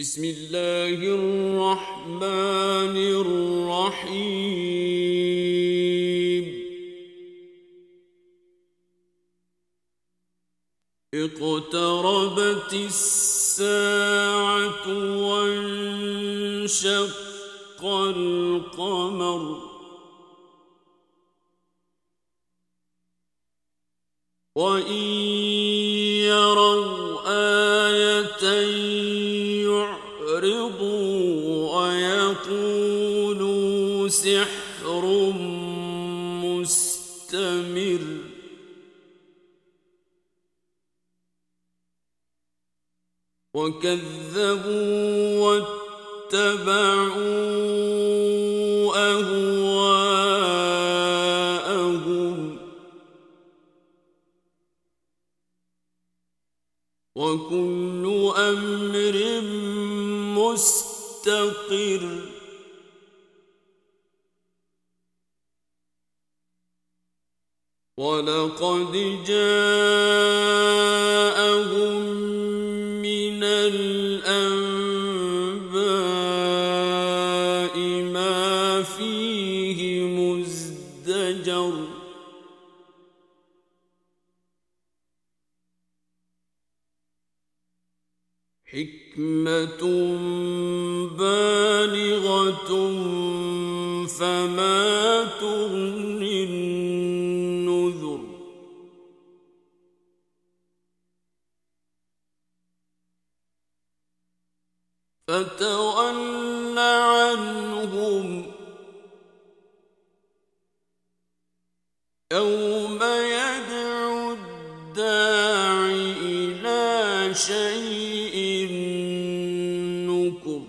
بسم الله الرحمن الرحيم. اقتربت الساعة وانشق القمر. وإن يروا آية يعرضوا ويقولوا سحر مستمر. وكذبوا واتبعوا وَلَقَدْ جَاءَ يوم يدعو إلى شيء نكر.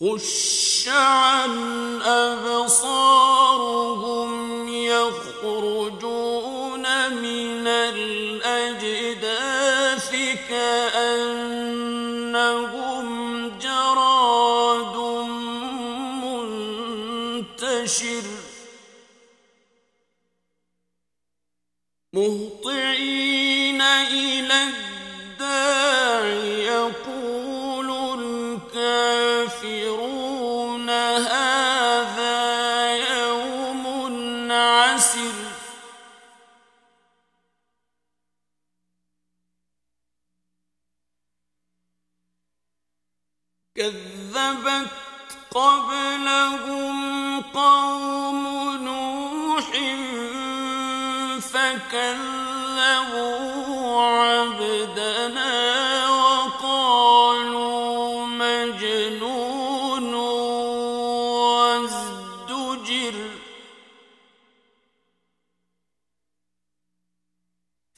خش عن أبصارهم يخرجون. كذبت قبلهم قوم نوح فكذبوا عبدنا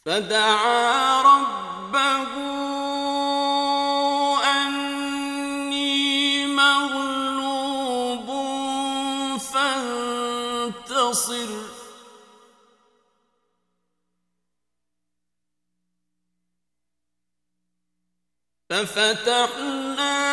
فدعا ربه أني مغلوب فانتصر. ففتحنا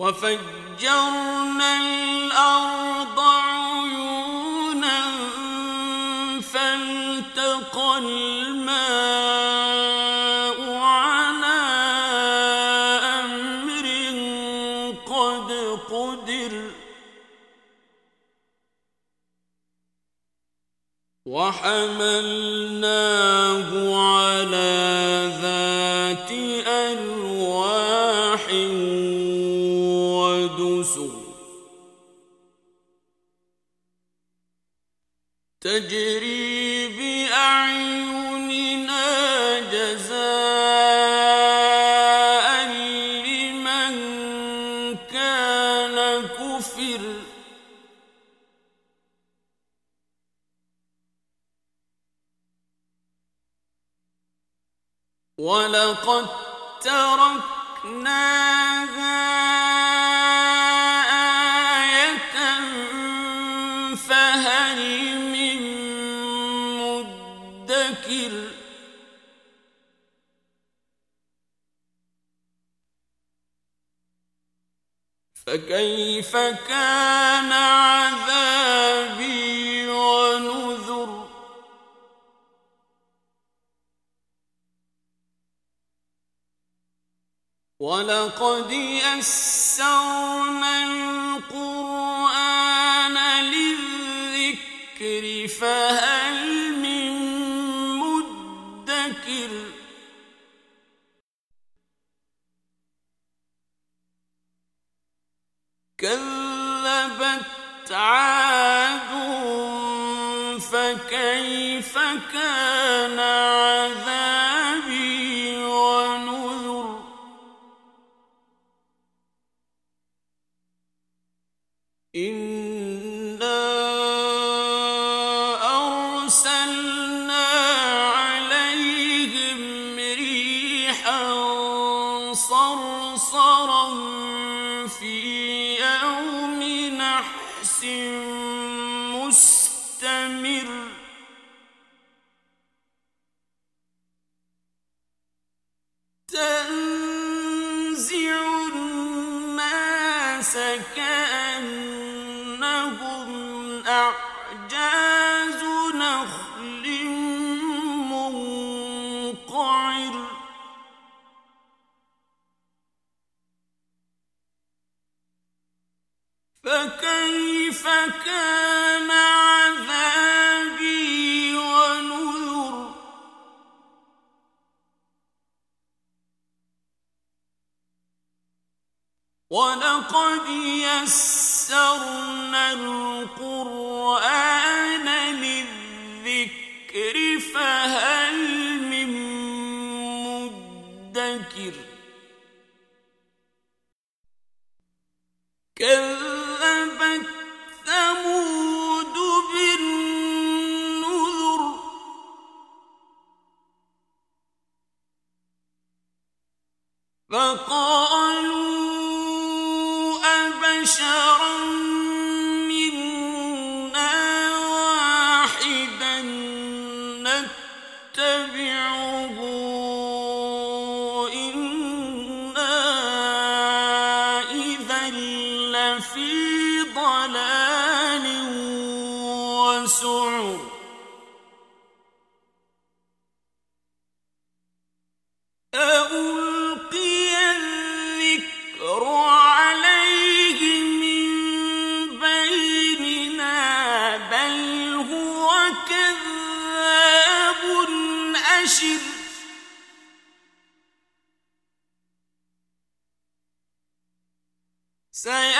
وفجرنا الأرض عيونا فالتقى الماء على أمر قد قدر وحملناه على تجري بأعيننا جزاء لمن كان كفر ولقد تركناها فكيف كان عذابي ونذر؟ ولقد يسرنا القرآن كذبت عاد فكيف كان عذابي ونذر إن سکن يسرنا القرآن للذكر فهل من مدكر كذبت كذاب أشر. سيأتي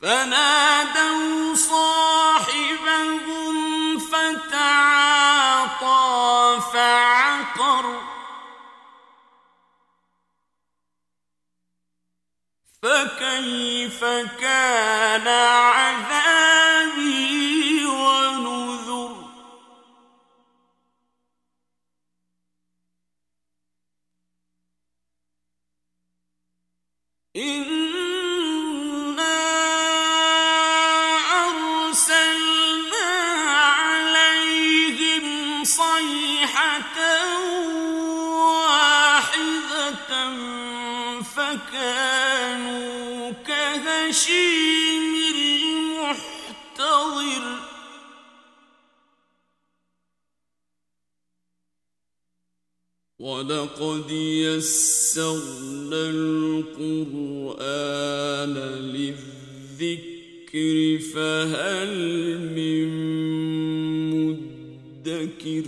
فنادوا صاحبهم فتعاطى فعقر فكيف كان عذابي ونذر إنا كانوا كهشيم المحتضر. وَلَقَدْ يَسَّرْنَا الْقُرْآنَ لِلذِّكْرِ فَهَلْ مِن مُّدَّكِرٍ؟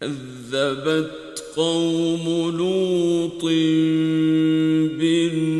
كَذَّبَتْ قوم لوط بالنسبة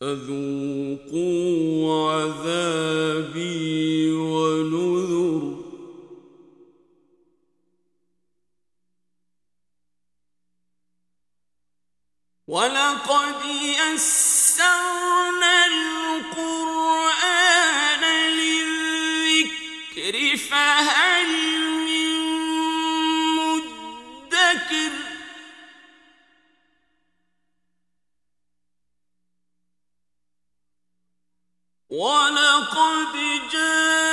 فذوقوا عذاب وَلَقَدْ جَاءَ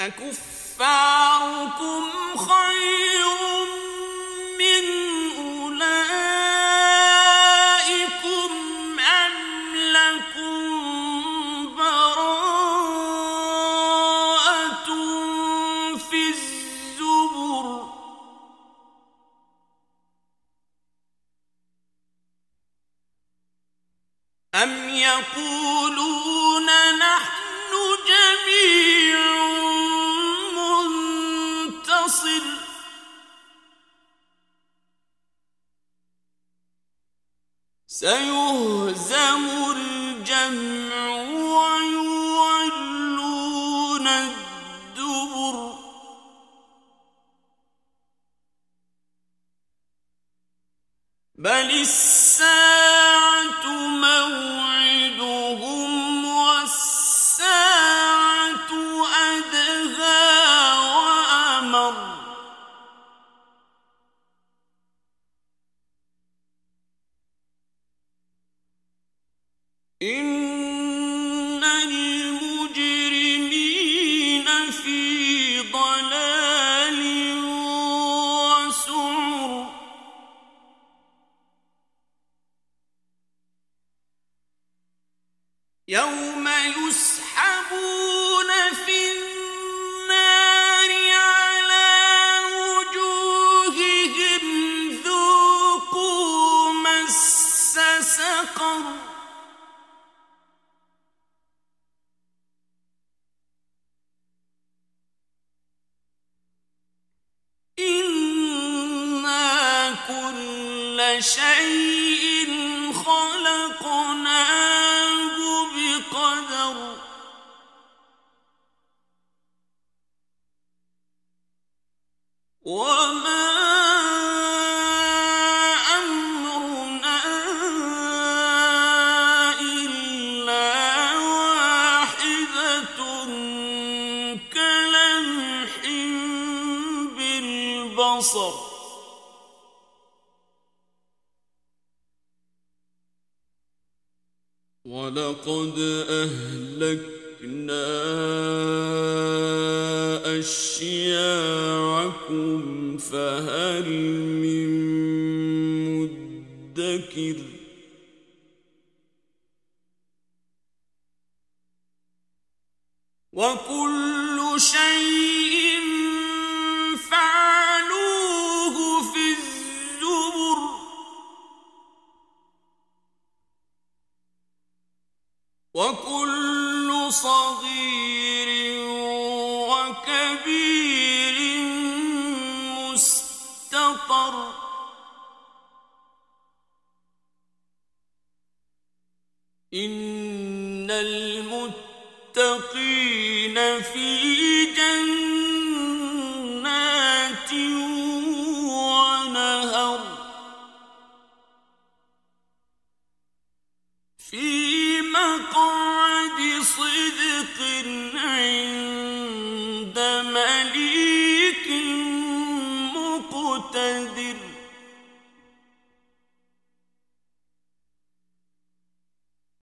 أكفاركم خير سیو شيء ولقد أهلكنا أشياعكم فهل من مدكر؟ وكل شيء صغير وكبير مستطر. إن المتقين في جنات